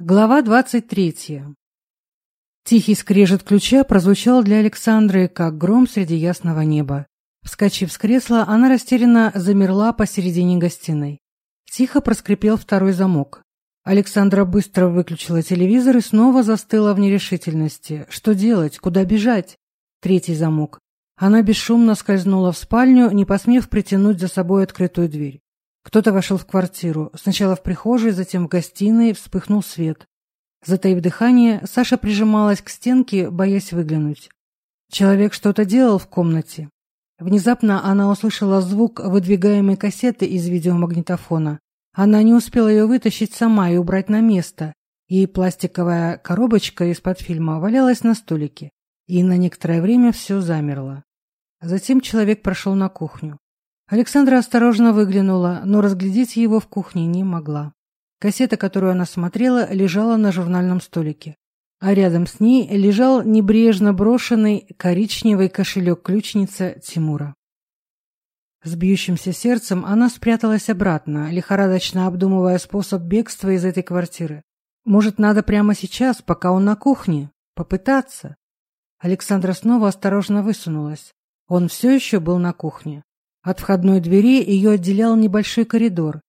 Глава двадцать третья Тихий скрежет ключа прозвучал для Александры, как гром среди ясного неба. Вскочив с кресла, она растерянно замерла посередине гостиной. Тихо проскрипел второй замок. Александра быстро выключила телевизор и снова застыла в нерешительности. Что делать? Куда бежать? Третий замок. Она бесшумно скользнула в спальню, не посмев притянуть за собой открытую дверь. Кто-то вошел в квартиру. Сначала в прихожей, затем в гостиной вспыхнул свет. Затаив дыхание, Саша прижималась к стенке, боясь выглянуть. Человек что-то делал в комнате. Внезапно она услышала звук выдвигаемой кассеты из видеомагнитофона. Она не успела ее вытащить сама и убрать на место. И пластиковая коробочка из-под фильма валялась на столике. И на некоторое время все замерло. Затем человек прошел на кухню. Александра осторожно выглянула, но разглядеть его в кухне не могла. Кассета, которую она смотрела, лежала на журнальном столике. А рядом с ней лежал небрежно брошенный коричневый кошелек-ключница Тимура. С бьющимся сердцем она спряталась обратно, лихорадочно обдумывая способ бегства из этой квартиры. Может, надо прямо сейчас, пока он на кухне, попытаться? Александра снова осторожно высунулась. Он все еще был на кухне. От входной двери ее отделял небольшой коридор.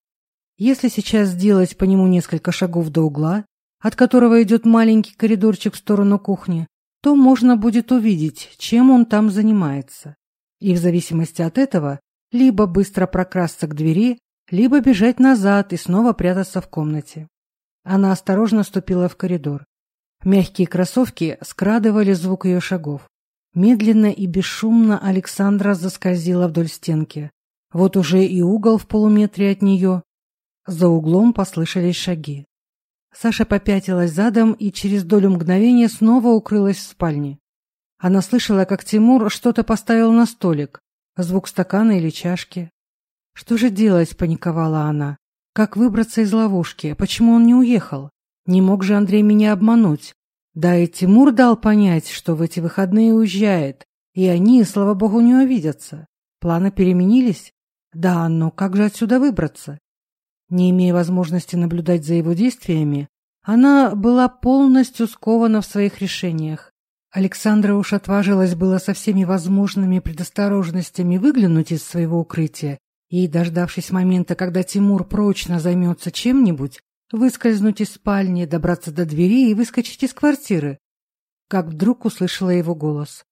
Если сейчас сделать по нему несколько шагов до угла, от которого идет маленький коридорчик в сторону кухни, то можно будет увидеть, чем он там занимается. И в зависимости от этого, либо быстро прокрасться к двери, либо бежать назад и снова прятаться в комнате. Она осторожно ступила в коридор. Мягкие кроссовки скрадывали звук ее шагов. Медленно и бесшумно Александра заскользила вдоль стенки. Вот уже и угол в полуметре от нее. За углом послышались шаги. Саша попятилась задом и через долю мгновения снова укрылась в спальне. Она слышала, как Тимур что-то поставил на столик, звук стакана или чашки. Что же делать, паниковала она. Как выбраться из ловушки? Почему он не уехал? Не мог же Андрей меня обмануть? Да и Тимур дал понять, что в эти выходные уезжает, и они, слава богу, не увидятся. Планы переменились? Да, но как же отсюда выбраться? Не имея возможности наблюдать за его действиями, она была полностью скована в своих решениях. Александра уж отважилась было со всеми возможными предосторожностями выглянуть из своего укрытия и, дождавшись момента, когда Тимур прочно займется чем-нибудь, выскользнуть из спальни, добраться до двери и выскочить из квартиры. Как вдруг услышала его голос.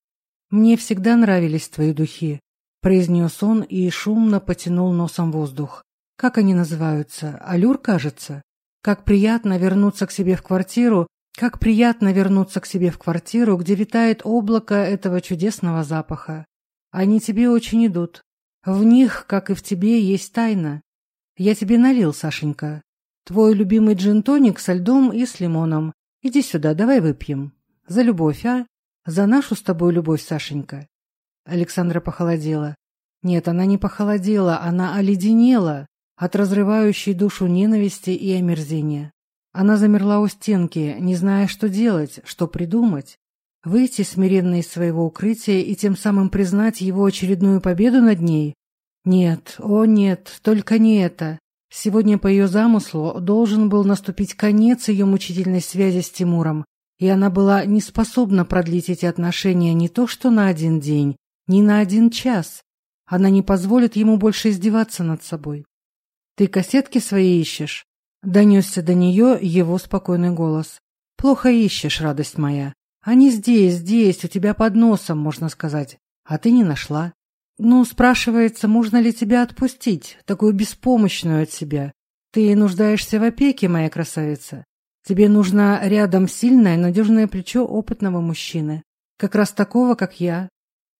«Мне всегда нравились твои духи», — произнес он и шумно потянул носом воздух. «Как они называются? Алюр, кажется? Как приятно вернуться к себе в квартиру, как приятно вернуться к себе в квартиру, где витает облако этого чудесного запаха. Они тебе очень идут. В них, как и в тебе, есть тайна. Я тебе налил, Сашенька. Твой любимый джин-тоник со льдом и с лимоном. Иди сюда, давай выпьем. За любовь, а? За нашу с тобой любовь, Сашенька. Александра похолодела. Нет, она не похолодела, она оледенела от разрывающей душу ненависти и омерзения. Она замерла у стенки, не зная, что делать, что придумать. Выйти смиренно из своего укрытия и тем самым признать его очередную победу над ней? Нет, о нет, только не это. Сегодня, по ее замыслу, должен был наступить конец ее мучительной связи с Тимуром, и она была не способна продлить эти отношения не то что на один день, ни на один час. Она не позволит ему больше издеваться над собой. «Ты кассетки свои ищешь?» — донесся до нее его спокойный голос. «Плохо ищешь, радость моя. Они здесь, здесь, у тебя под носом, можно сказать. А ты не нашла. Ну, спрашивается, можно ли тебя отпустить, такую беспомощную от себя? Ты нуждаешься в опеке, моя красавица. Тебе нужно рядом сильное, надежное плечо опытного мужчины. Как раз такого, как я.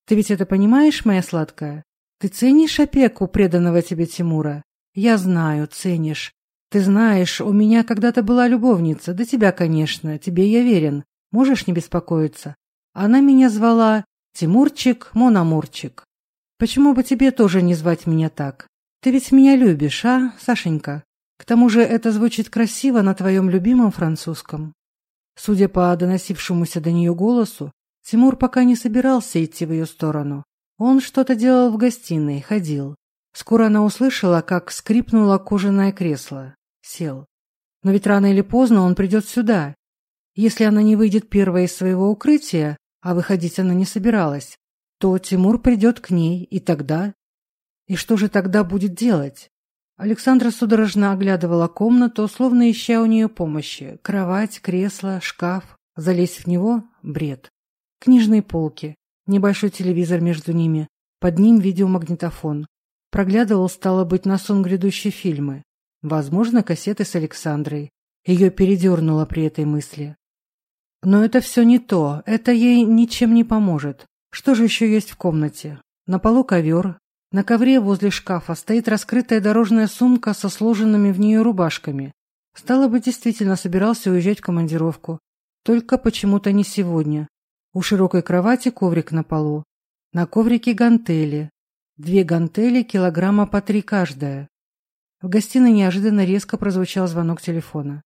Ты ведь это понимаешь, моя сладкая? Ты ценишь опеку преданного тебе Тимура? Я знаю, ценишь. Ты знаешь, у меня когда-то была любовница, да тебя, конечно, тебе я верен. Можешь не беспокоиться. Она меня звала Тимурчик, Мономурчик. Почему бы тебе тоже не звать меня так? Ты ведь меня любишь, а, Сашенька? К тому же это звучит красиво на твоем любимом французском. Судя по доносившемуся до нее голосу, Тимур пока не собирался идти в ее сторону. Он что-то делал в гостиной, ходил. Скоро она услышала, как скрипнуло кожаное кресло. Сел. Но ведь рано или поздно он придет сюда. Если она не выйдет первой из своего укрытия, а выходить она не собиралась, то Тимур придет к ней, и тогда... И что же тогда будет делать? Александра судорожно оглядывала комнату, словно ища у нее помощи. Кровать, кресло, шкаф. Залезть в него — бред. Книжные полки, небольшой телевизор между ними, под ним видеомагнитофон. Проглядывал, стало быть, на сон грядущие фильмы. Возможно, кассеты с Александрой. Ее передернуло при этой мысли. Но это все не то, это ей ничем не поможет. Что же еще есть в комнате? На полу ковер. На ковре возле шкафа стоит раскрытая дорожная сумка со сложенными в нее рубашками. Стало быть, действительно собирался уезжать в командировку. Только почему-то не сегодня. У широкой кровати коврик на полу. На коврике гантели. Две гантели, килограмма по три каждая. В гостиной неожиданно резко прозвучал звонок телефона.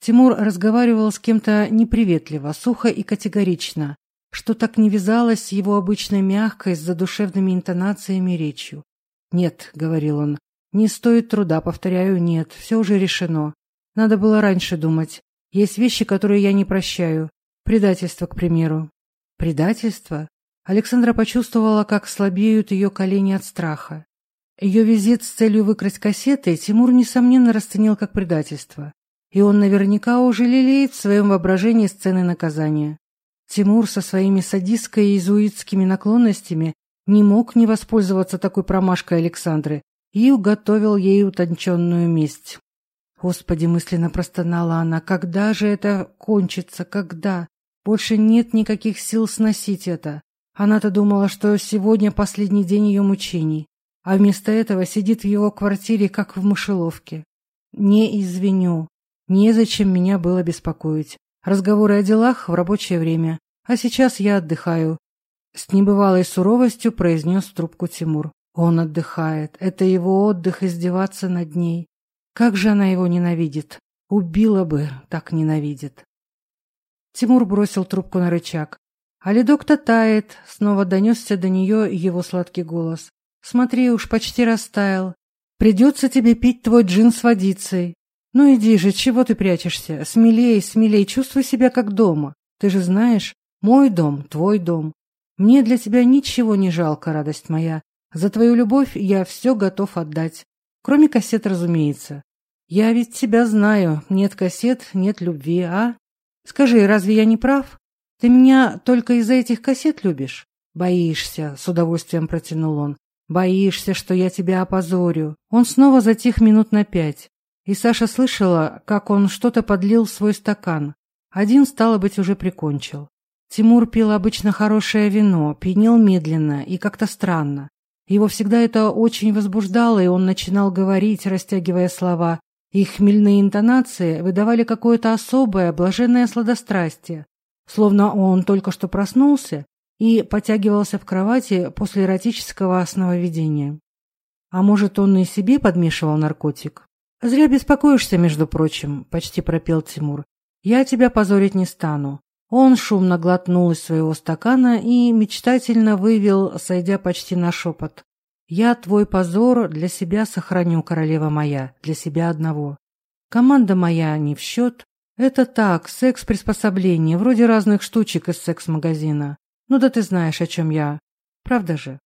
Тимур разговаривал с кем-то неприветливо, сухо и категорично, что так не вязалось с его обычная мягкость с задушевными интонациями речью. «Нет», — говорил он, — «не стоит труда, повторяю, нет, все уже решено. Надо было раньше думать. Есть вещи, которые я не прощаю. Предательство, к примеру». «Предательство?» Александра почувствовала, как слабеют ее колени от страха. Ее визит с целью выкрасть кассеты Тимур, несомненно, расценил как предательство. И он наверняка уже лелеет в своем воображении сцены наказания. Тимур со своими садистской и изуитскими наклонностями не мог не воспользоваться такой промашкой Александры и уготовил ей утонченную месть. Господи, мысленно простонала она, когда же это кончится, когда? Больше нет никаких сил сносить это. Она-то думала, что сегодня последний день ее мучений, а вместо этого сидит в его квартире, как в мышеловке. Не извиню, незачем меня было беспокоить разговоры о делах в рабочее время. А сейчас я отдыхаю. С небывалой суровостью произнес трубку Тимур. Он отдыхает. Это его отдых издеваться над ней. Как же она его ненавидит. Убила бы, так ненавидит. Тимур бросил трубку на рычаг. А ледок-то тает. Снова донесся до нее его сладкий голос. Смотри, уж почти растаял. Придется тебе пить твой джин с водицей. Ну иди же, чего ты прячешься? Смелее, смелее, чувствуй себя как дома. Ты же знаешь, мой дом, твой дом. Мне для тебя ничего не жалко, радость моя. За твою любовь я все готов отдать. Кроме кассет, разумеется. Я ведь тебя знаю. Нет кассет, нет любви, а? Скажи, разве я не прав? Ты меня только из-за этих кассет любишь? Боишься, с удовольствием протянул он. Боишься, что я тебя опозорю. Он снова затих минут на пять. И Саша слышала, как он что-то подлил в свой стакан. Один, стало быть, уже прикончил. Тимур пил обычно хорошее вино, пьянел медленно и как-то странно. Его всегда это очень возбуждало, и он начинал говорить, растягивая слова. Их хмельные интонации выдавали какое-то особое, блаженное сладострастие, словно он только что проснулся и потягивался в кровати после эротического сновидения. А может, он и себе подмешивал наркотик? Зря беспокоишься, между прочим, почти пропел Тимур. Я тебя позорить не стану. Он шумно глотнул из своего стакана и мечтательно вывел, сойдя почти на шепот. «Я твой позор для себя сохраню, королева моя, для себя одного. Команда моя не в счет. Это так, секс-приспособление, вроде разных штучек из секс-магазина. Ну да ты знаешь, о чем я. Правда же?»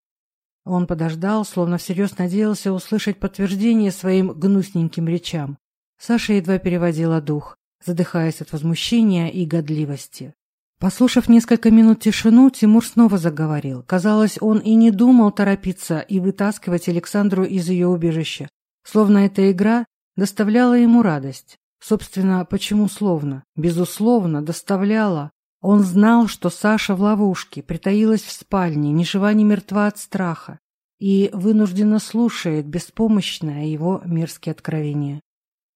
Он подождал, словно всерьез надеялся услышать подтверждение своим гнусненьким речам. Саша едва переводила дух, задыхаясь от возмущения и годливости. Послушав несколько минут тишину, Тимур снова заговорил. Казалось, он и не думал торопиться и вытаскивать Александру из ее убежища, словно эта игра доставляла ему радость. Собственно, почему словно? Безусловно, доставляла. Он знал, что Саша в ловушке, притаилась в спальне, ни жива, ни мертва от страха, и вынужденно слушает беспомощное его мерзкие откровения.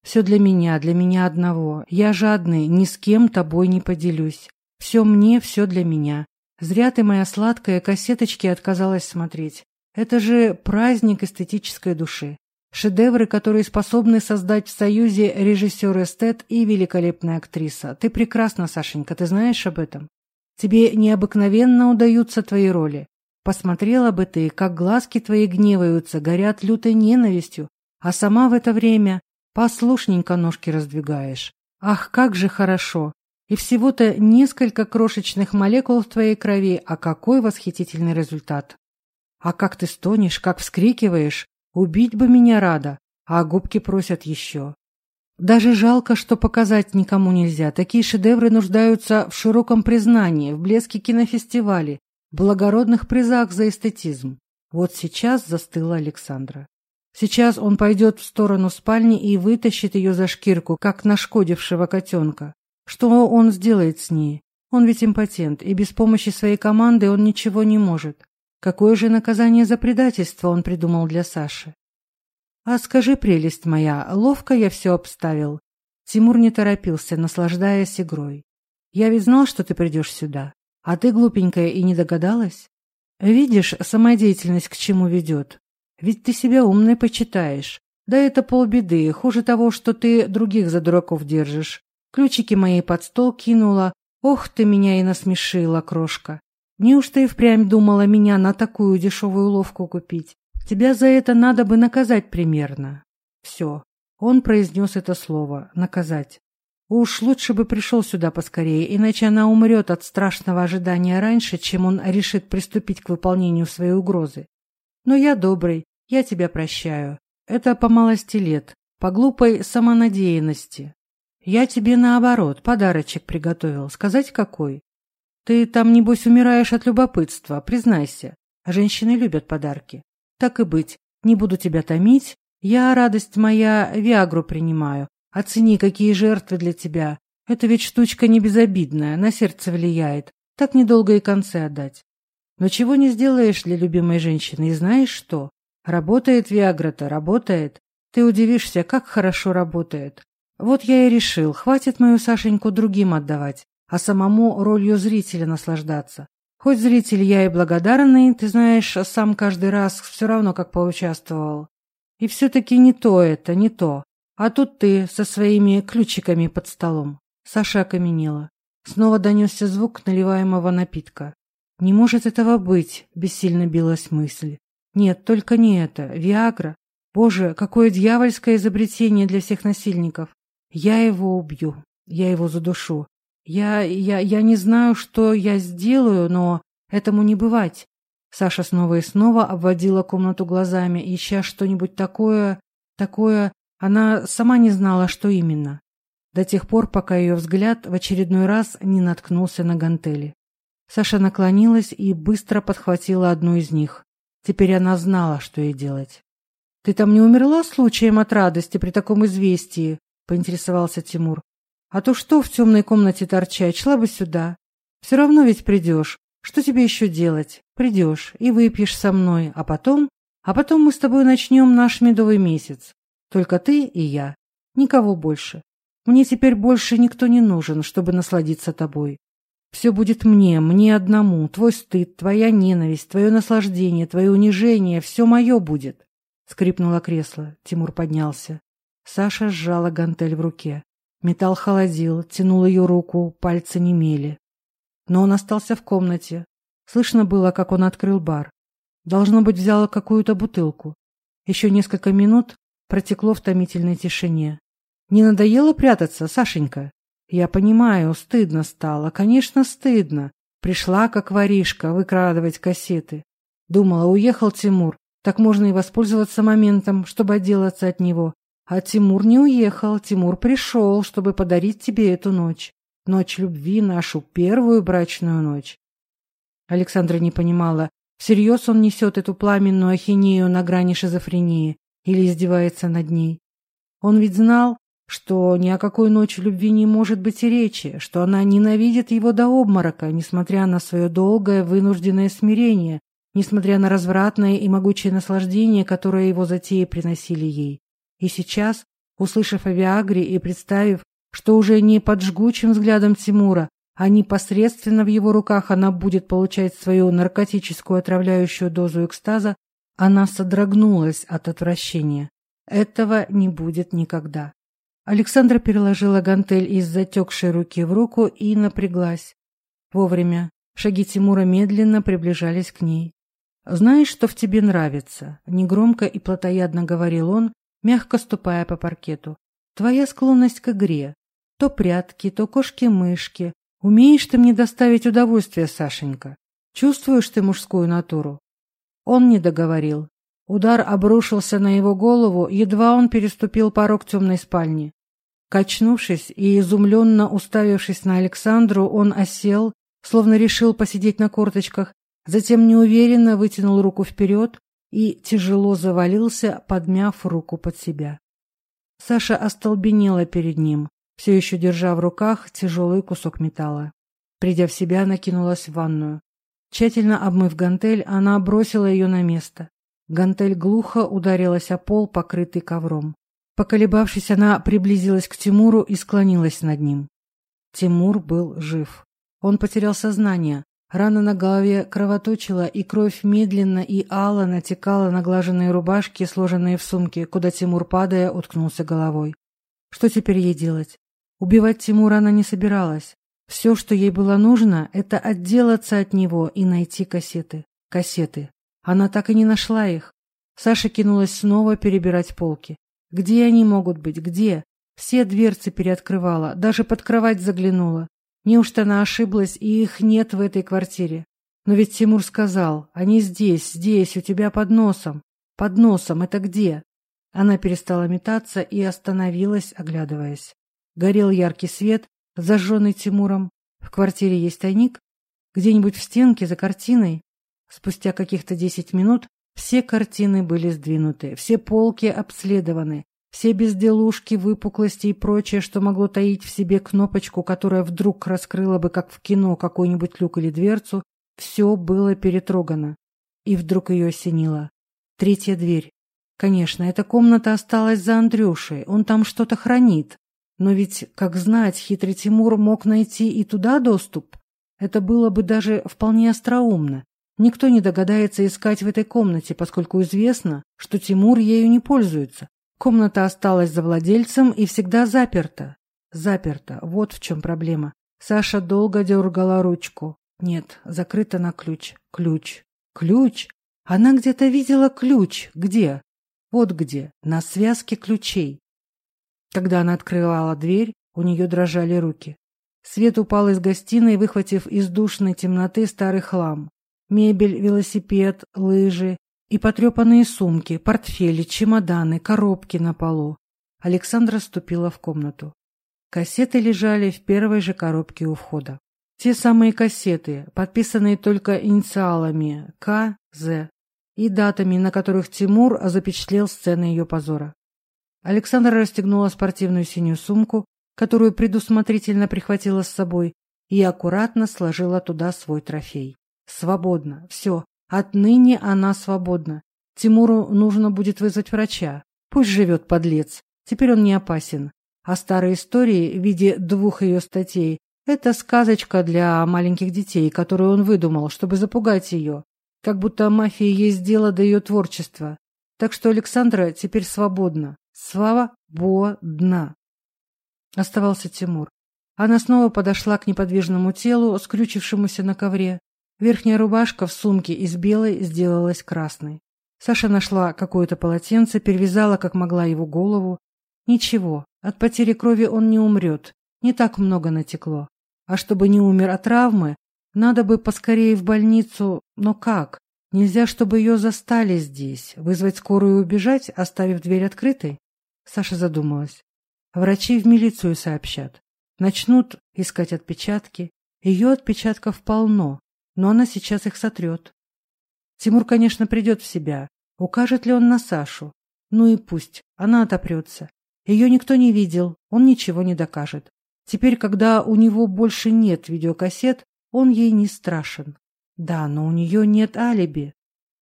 «Все для меня, для меня одного. Я жадный, ни с кем тобой не поделюсь. Все мне, все для меня. Зря ты, моя сладкая, кассеточки отказалась смотреть. Это же праздник эстетической души. Шедевры, которые способны создать в союзе режиссер-эстет и великолепная актриса. Ты прекрасна, Сашенька, ты знаешь об этом? Тебе необыкновенно удаются твои роли. Посмотрела бы ты, как глазки твои гневаются, горят лютой ненавистью, а сама в это время Послушненько ножки раздвигаешь. Ах, как же хорошо! И всего-то несколько крошечных молекул в твоей крови, а какой восхитительный результат! А как ты стонешь, как вскрикиваешь! убить бы меня рада, а губки просят еще. Даже жалко, что показать никому нельзя. Такие шедевры нуждаются в широком признании, в блеске кинофестивалей, благородных призах за эстетизм. Вот сейчас застыла Александра. Сейчас он пойдет в сторону спальни и вытащит ее за шкирку, как нашкодившего котенка. Что он сделает с ней? Он ведь импотент, и без помощи своей команды он ничего не может какое же наказание за предательство он придумал для Саши. «А скажи, прелесть моя, ловко я все обставил». Тимур не торопился, наслаждаясь игрой. «Я ведь знал, что ты придешь сюда. А ты, глупенькая, и не догадалась? Видишь, самодеятельность к чему ведет. Ведь ты себя умной почитаешь. Да это полбеды, хуже того, что ты других за дураков держишь. Ключики мои под стол кинула. Ох, ты меня и насмешила, крошка. Неуж ты и впрямь думала меня на такую дешевую уловку купить? Тебя за это надо бы наказать примерно. Все. Он произнес это слово «наказать». Уж лучше бы пришел сюда поскорее, иначе она умрет от страшного ожидания раньше, чем он решит приступить к выполнению своей угрозы. Но я добрый, я тебя прощаю. Это по малости лет, по глупой самонадеянности. Я тебе наоборот подарочек приготовил. Сказать какой? Ты там, небось, умираешь от любопытства, признайся. Женщины любят подарки. Так и быть, не буду тебя томить. Я, радость моя, Виагру принимаю. Оцени, какие жертвы для тебя. Это ведь штучка не безобидная, на сердце влияет. Так недолго и концы отдать. Но чего не сделаешь для любимой женщины, и знаешь что? Работает Виагра-то, работает. Ты удивишься, как хорошо работает. Вот я и решил, хватит мою Сашеньку другим отдавать. а самому ролью зрителя наслаждаться. Хоть зритель я и благодарный, ты знаешь, сам каждый раз все равно как поучаствовал. И все-таки не то это, не то. А тут ты со своими ключиками под столом. Саша окаменела. Снова донесся звук наливаемого напитка. Не может этого быть, бессильно билась мысль. Нет, только не это. Виагра. Боже, какое дьявольское изобретение для всех насильников. Я его убью. Я его задушу. Я, я, я не знаю, что я сделаю, но этому не бывать. Саша снова и снова обводила комнату глазами, ища что-нибудь такое, такое... Она сама не знала, что именно. До тех пор, пока ее взгляд в очередной раз не наткнулся на гантели. Саша наклонилась и быстро подхватила одну из них. Теперь она знала, что ей делать. «Ты там не умерла случаем от радости при таком известии?» — поинтересовался Тимур. А то А то что в темной комнате торчать, шла бы сюда. Все равно ведь придешь. Что тебе еще делать? Придешь и выпьешь со мной, а потом... А потом мы с тобой начнем наш медовый месяц. Только ты и я. Никого больше. Мне теперь больше никто не нужен, чтобы насладиться тобой. Все будет мне, мне одному. Твой стыд, твоя ненависть, твое наслаждение, твое унижение. Все мое будет. Скрипнуло кресло. Тимур поднялся. Саша сжала гантель в руке. Металл холодил, тянул ее руку, пальцы немели. Но он остался в комнате. Слышно было, как он открыл бар. Должно быть, взял какую-то бутылку. Еще несколько минут протекло в томительной тишине. «Не надоело прятаться, Сашенька?» «Я понимаю, стыдно стало. Конечно, стыдно. Пришла, как воришка, выкрадывать кассеты. Думала, уехал Тимур. Так можно и воспользоваться моментом, чтобы отделаться от него. А Тимур не уехал, Тимур пришел, чтобы подарить тебе эту ночь. Ночь любви, нашу первую брачную ночь. Александра не понимала, всерьез он несет эту пламенную ахинею на грани шизофрении или издевается над ней. Он ведь знал, что ни о какой ночи любви не может быть и речи, что она ненавидит его до обморока, несмотря на свое долгое вынужденное смирение, несмотря на развратное и могучее наслаждение, которое его затеи приносили ей. И сейчас, услышав о Виагре и представив, что уже не под жгучим взглядом Тимура, а непосредственно в его руках она будет получать свою наркотическую отравляющую дозу экстаза, она содрогнулась от отвращения. Этого не будет никогда. Александра переложила гантель из затекшей руки в руку и напряглась. Вовремя. Шаги Тимура медленно приближались к ней. «Знаешь, что в тебе нравится?» — негромко и плотоядно говорил он, мягко ступая по паркету. «Твоя склонность к игре. То прятки, то кошки-мышки. Умеешь ты мне доставить удовольствие, Сашенька. Чувствуешь ты мужскую натуру?» Он не договорил. Удар обрушился на его голову, едва он переступил порог темной спальни. Качнувшись и изумленно уставившись на Александру, он осел, словно решил посидеть на корточках, затем неуверенно вытянул руку вперед, и тяжело завалился, подмяв руку под себя. Саша остолбенела перед ним, все еще держа в руках тяжелый кусок металла. Придя в себя, накинулась в ванную. Тщательно обмыв гантель, она бросила ее на место. Гантель глухо ударилась о пол, покрытый ковром. Поколебавшись, она приблизилась к Тимуру и склонилась над ним. Тимур был жив. Он потерял сознание, Рана на голове кровоточила, и кровь медленно и ало натекала на глаженные рубашки, сложенные в сумке, куда Тимур, падая, уткнулся головой. Что теперь ей делать? Убивать Тимура она не собиралась. Все, что ей было нужно, это отделаться от него и найти кассеты. Кассеты. Она так и не нашла их. Саша кинулась снова перебирать полки. Где они могут быть? Где? Все дверцы переоткрывала, даже под кровать заглянула. Неужто она ошиблась и их нет в этой квартире? Но ведь Тимур сказал, они здесь, здесь, у тебя под носом. Под носом, это где? Она перестала метаться и остановилась, оглядываясь. Горел яркий свет, зажженный Тимуром. В квартире есть тайник? Где-нибудь в стенке, за картиной? Спустя каких-то десять минут все картины были сдвинуты, все полки обследованы, все безделушки, выпуклости и прочее, что могло таить в себе кнопочку, которая вдруг раскрыла бы, как в кино, какой-нибудь люк или дверцу, все было перетрогано. И вдруг ее осенило. Третья дверь. Конечно, эта комната осталась за Андрюшей, он там что-то хранит. Но ведь, как знать, хитрый Тимур мог найти и туда доступ. Это было бы даже вполне остроумно. Никто не догадается искать в этой комнате, поскольку известно, что Тимур ею не пользуется. Комната осталась за владельцем и всегда заперта. Заперта. Вот в чем проблема. Саша долго дергала ручку. Нет, закрыта на ключ. Ключ. Ключ? Она где-то видела ключ. Где? Вот где. На связке ключей. Когда она открывала дверь, у нее дрожали руки. Свет упал из гостиной, выхватив из душной темноты старый хлам мебель, велосипед, лыжи и потрепанные сумки, портфели, чемоданы, коробки на полу. Александра ступила в комнату. Кассеты лежали в первой же коробке у входа. Те самые кассеты, подписанные только инициалами К, З и датами, на которых Тимур запечатлел сцены ее позора. Александра расстегнула спортивную синюю сумку, которую предусмотрительно прихватила с собой, и аккуратно сложила туда свой трофей. Свободно, все, Отныне она свободна. Тимуру нужно будет вызвать врача. Пусть живет подлец. Теперь он не опасен. А старые истории в виде двух ее статей – это сказочка для маленьких детей, которую он выдумал, чтобы запугать ее. Как будто мафия есть дело до ее творчества. Так что Александра теперь свободна. Свободна. Оставался Тимур. Она снова подошла к неподвижному телу, скрючившемуся на ковре. Верхняя рубашка в сумке из белой сделалась красной. Саша нашла какое-то полотенце, перевязала как могла его голову. Ничего, от потери крови он не умрет, не так много натекло. А чтобы не умер от травмы, надо бы поскорее в больницу, но как? Нельзя, чтобы ее застали здесь, вызвать скорую и убежать, оставив дверь открытой? Саша задумалась. Врачи в милицию сообщат. Начнут искать отпечатки. Ее отпечатков полно но она сейчас их сотрет. Тимур, конечно, придет в себя. Укажет ли он на Сашу? Ну и пусть, она отопрется. Ее никто не видел, он ничего не докажет. Теперь, когда у него больше нет видеокассет, он ей не страшен. Да, но у нее нет алиби.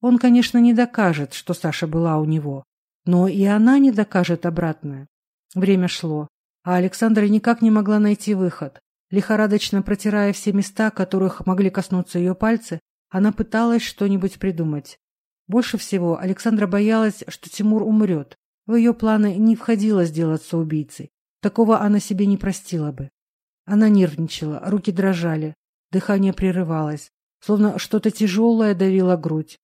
Он, конечно, не докажет, что Саша была у него, но и она не докажет обратное. Время шло, а Александра никак не могла найти выход. Лихорадочно протирая все места, которых могли коснуться ее пальцы, она пыталась что-нибудь придумать. Больше всего Александра боялась, что Тимур умрет. В ее планы не входило сделаться убийцей. Такого она себе не простила бы. Она нервничала, руки дрожали, дыхание прерывалось, словно что-то тяжелое давило грудь.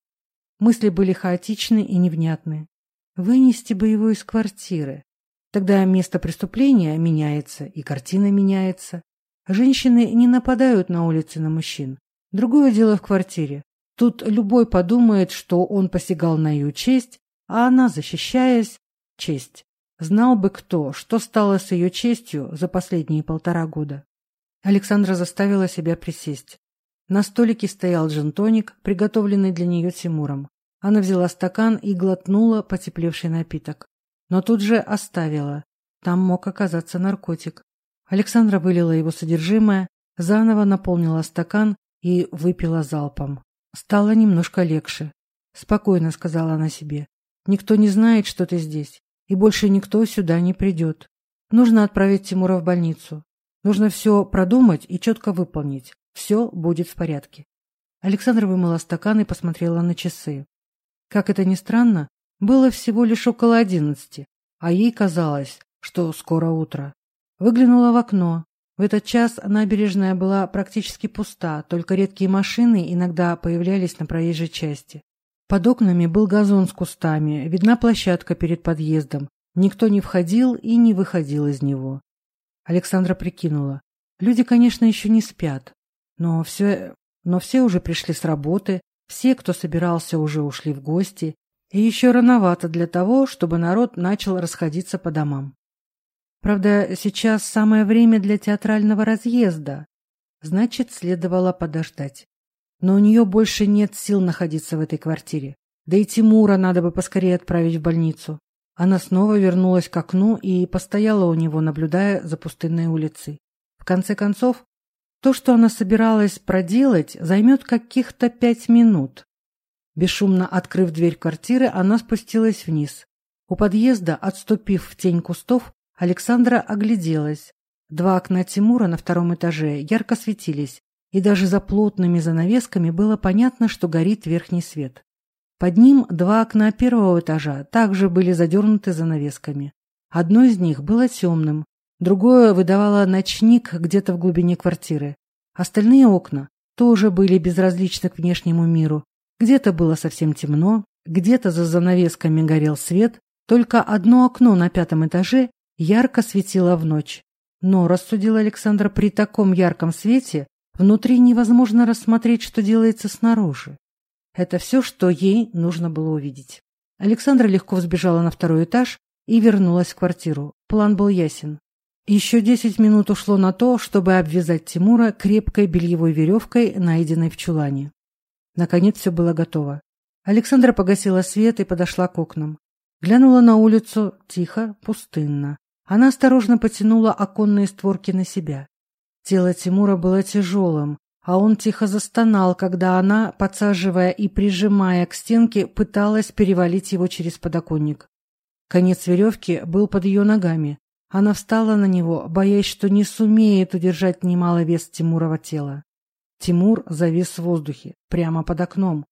Мысли были хаотичны и невнятны. Вынести бы его из квартиры. Тогда место преступления меняется, и картина меняется. Женщины не нападают на улице на мужчин. Другое дело в квартире. Тут любой подумает, что он посягал на ее честь, а она, защищаясь, честь. Знал бы кто, что стало с ее честью за последние полтора года. Александра заставила себя присесть. На столике стоял джентоник, приготовленный для нее Тимуром. Она взяла стакан и глотнула потеплевший напиток. Но тут же оставила. Там мог оказаться наркотик. Александра вылила его содержимое, заново наполнила стакан и выпила залпом. Стало немножко легче. Спокойно сказала она себе. Никто не знает, что ты здесь, и больше никто сюда не придет. Нужно отправить Тимура в больницу. Нужно все продумать и четко выполнить. Все будет в порядке. Александра вымыла стакан и посмотрела на часы. Как это ни странно, было всего лишь около одиннадцати, а ей казалось, что скоро утро. Выглянула в окно. В этот час набережная была практически пуста, только редкие машины иногда появлялись на проезжей части. Под окнами был газон с кустами, видна площадка перед подъездом. Никто не входил и не выходил из него. Александра прикинула. Люди, конечно, еще не спят, но все, но все уже пришли с работы, все, кто собирался, уже ушли в гости, и еще рановато для того, чтобы народ начал расходиться по домам. Правда, сейчас самое время для театрального разъезда. Значит, следовало подождать. Но у нее больше нет сил находиться в этой квартире. Да и Тимура надо бы поскорее отправить в больницу. Она снова вернулась к окну и постояла у него, наблюдая за пустынной улицей. В конце концов, то, что она собиралась проделать, займет каких-то пять минут. Бесшумно открыв дверь квартиры, она спустилась вниз. У подъезда, отступив в тень кустов, Александра огляделась. Два окна Тимура на втором этаже ярко светились, и даже за плотными занавесками было понятно, что горит верхний свет. Под ним два окна первого этажа также были задернуты занавесками. Одно из них было темным, другое выдавало ночник где-то в глубине квартиры. Остальные окна тоже были безразличны к внешнему миру. Где-то было совсем темно, где-то за занавесками горел свет, только одно окно на пятом этаже ярко светила в ночь. Но, рассудил Александр, при таком ярком свете внутри невозможно рассмотреть, что делается снаружи. Это все, что ей нужно было увидеть. Александра легко взбежала на второй этаж и вернулась в квартиру. План был ясен. Еще десять минут ушло на то, чтобы обвязать Тимура крепкой бельевой веревкой, найденной в чулане. Наконец все было готово. Александра погасила свет и подошла к окнам. Глянула на улицу, тихо, пустынно. Она осторожно потянула оконные створки на себя. Тело Тимура было тяжелым, а он тихо застонал, когда она, подсаживая и прижимая к стенке, пыталась перевалить его через подоконник. Конец веревки был под ее ногами. Она встала на него, боясь, что не сумеет удержать немалый вес Тимурова тела. Тимур завис в воздухе, прямо под окном.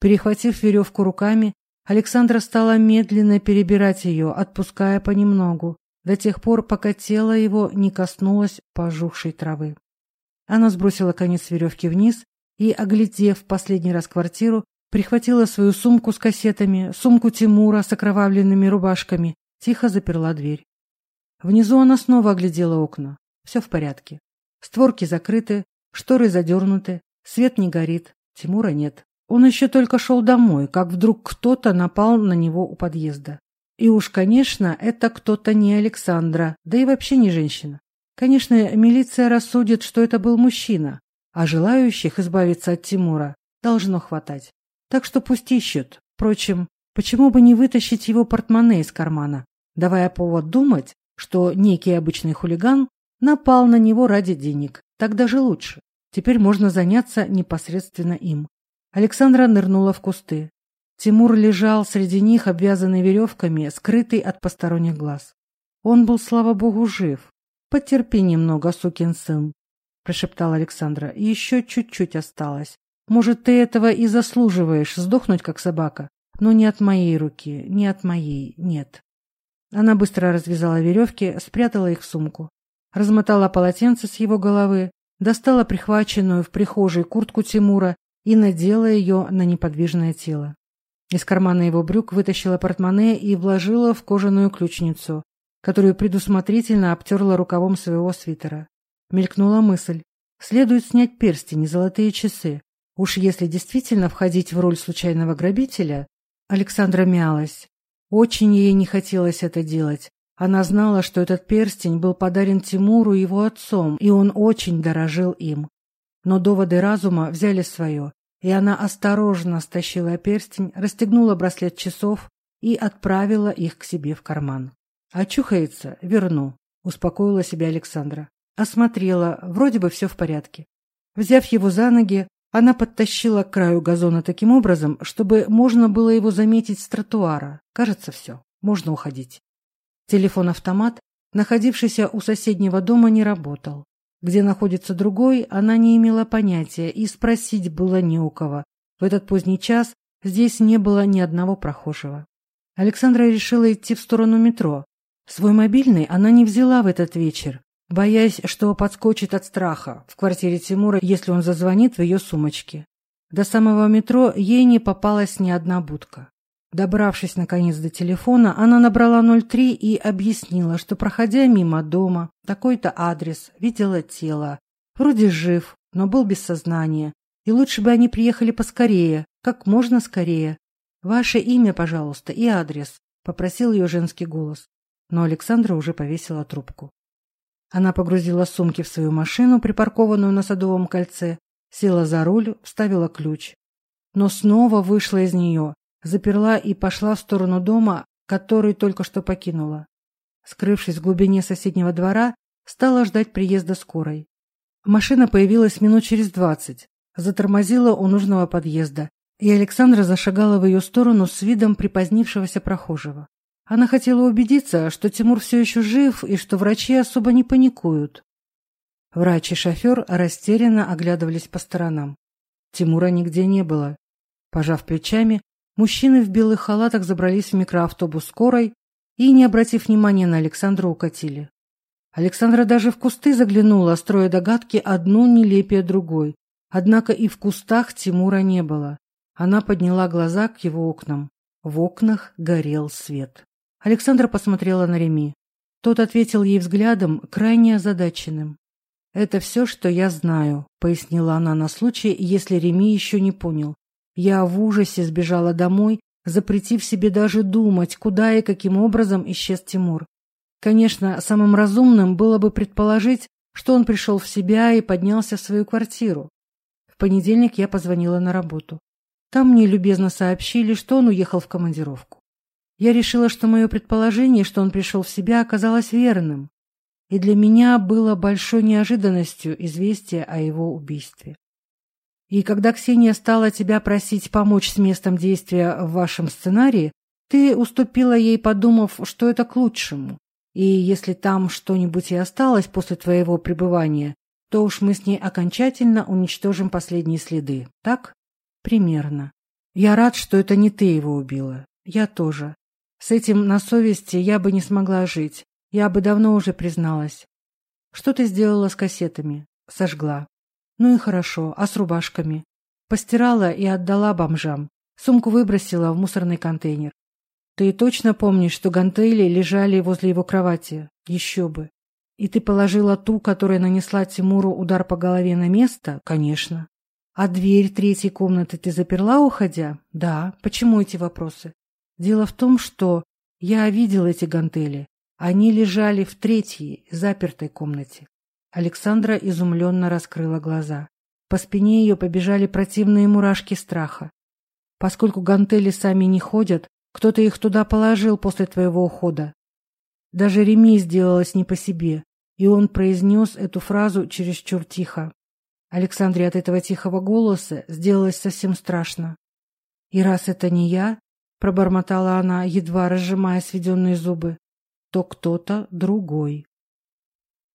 Перехватив веревку руками, Александра стала медленно перебирать ее, отпуская понемногу до тех пор, пока тело его не коснулось пожухшей травы. Она сбросила конец веревки вниз и, оглядев последний раз квартиру, прихватила свою сумку с кассетами, сумку Тимура с окровавленными рубашками, тихо заперла дверь. Внизу она снова оглядела окна. Все в порядке. Створки закрыты, шторы задернуты, свет не горит, Тимура нет. Он еще только шел домой, как вдруг кто-то напал на него у подъезда. И уж, конечно, это кто-то не Александра, да и вообще не женщина. Конечно, милиция рассудит, что это был мужчина, а желающих избавиться от Тимура должно хватать. Так что пусть ищут. Впрочем, почему бы не вытащить его портмоне из кармана, давая повод думать, что некий обычный хулиган напал на него ради денег. Так даже лучше. Теперь можно заняться непосредственно им. Александра нырнула в кусты. Тимур лежал среди них, обвязанный веревками, скрытый от посторонних глаз. Он был, слава богу, жив. «Потерпи немного, сукин сын», — прошептал Александра. «Еще чуть-чуть осталось. Может, ты этого и заслуживаешь, сдохнуть как собака, но не от моей руки, не от моей, нет». Она быстро развязала веревки, спрятала их в сумку, размотала полотенце с его головы, достала прихваченную в прихожей куртку Тимура и надела ее на неподвижное тело. Из кармана его брюк вытащила портмоне и вложила в кожаную ключницу, которую предусмотрительно обтерла рукавом своего свитера. Мелькнула мысль. Следует снять перстень и золотые часы. Уж если действительно входить в роль случайного грабителя, Александра мялась. Очень ей не хотелось это делать. Она знала, что этот перстень был подарен Тимуру его отцом, и он очень дорожил им. Но доводы разума взяли свое, и она осторожно стащила перстень, расстегнула браслет часов и отправила их к себе в карман. «Очухается, верну», — успокоила себя Александра. Осмотрела, вроде бы все в порядке. Взяв его за ноги, она подтащила к краю газона таким образом, чтобы можно было его заметить с тротуара. Кажется, все, можно уходить. Телефон-автомат, находившийся у соседнего дома, не работал. Где Где находится другой, она не имела понятия и спросить было не у кого. В этот поздний час здесь не было ни одного прохожего. Александра решила идти в сторону метро. Свой мобильный она не взяла в этот вечер, боясь, что подскочит от страха в квартире Тимура, если он зазвонит в ее сумочке. До самого метро ей не попалась ни одна будка. Добравшись, наконец, до телефона, она набрала 03 и объяснила, что, проходя мимо дома, такой-то адрес, видела тело. Вроде жив, но был без сознания. И лучше бы они приехали поскорее, как можно скорее. «Ваше имя, пожалуйста, и адрес», — попросил ее женский голос. Но Александра уже повесила трубку. Она погрузила сумки в свою машину, припаркованную на Садовом кольце, села за руль, вставила ключ. Но снова вышла из нее, заперла и пошла в сторону дома, который только что покинула. Скрывшись в глубине соседнего двора, стала ждать приезда скорой. Машина появилась минут через двадцать, затормозила у нужного подъезда, и Александра зашагала в ее сторону с видом припозднившегося прохожего. Она хотела убедиться, что Тимур все еще жив и что врачи особо не паникуют. Врач и шофер растерянно оглядывались по сторонам. Тимура нигде не было. Пожав плечами, Мужчины в белых халатах забрались в микроавтобус скорой и, не обратив внимания на Александра, укатили. Александра даже в кусты заглянула, строя догадки одну нелепее другой. Однако и в кустах Тимура не было. Она подняла глаза к его окнам. В окнах горел свет. Александра посмотрела на Реми. Тот ответил ей взглядом, крайне озадаченным. «Это все, что я знаю», — пояснила она на случай, если Реми еще не понял. Я в ужасе сбежала домой, запретив себе даже думать, куда и каким образом исчез Тимур. Конечно, самым разумным было бы предположить, что он пришел в себя и поднялся в свою квартиру. В понедельник я позвонила на работу. Там мне любезно сообщили, что он уехал в командировку. Я решила, что мое предположение, что он пришел в себя, оказалось верным. И для меня было большой неожиданностью известие о его убийстве. И когда Ксения стала тебя просить помочь с местом действия в вашем сценарии, ты уступила ей, подумав, что это к лучшему. И если там что-нибудь и осталось после твоего пребывания, то уж мы с ней окончательно уничтожим последние следы. Так? Примерно. Я рад, что это не ты его убила. Я тоже. С этим на совести я бы не смогла жить. Я бы давно уже призналась. Что ты сделала с кассетами? Сожгла. Ну и хорошо, а с рубашками? Постирала и отдала бомжам. Сумку выбросила в мусорный контейнер. Ты точно помнишь, что гантели лежали возле его кровати? Еще бы. И ты положила ту, которая нанесла Тимуру удар по голове на место? Конечно. А дверь третьей комнаты ты заперла, уходя? Да. Почему эти вопросы? Дело в том, что я видел эти гантели. Они лежали в третьей, запертой комнате. Александра изумленно раскрыла глаза. По спине ее побежали противные мурашки страха. Поскольку гантели сами не ходят, кто-то их туда положил после твоего ухода. Даже Реми сделалось не по себе, и он произнес эту фразу чересчур тихо. Александре от этого тихого голоса сделалось совсем страшно. «И раз это не я», — пробормотала она, едва разжимая сведенные зубы, — «то кто-то другой».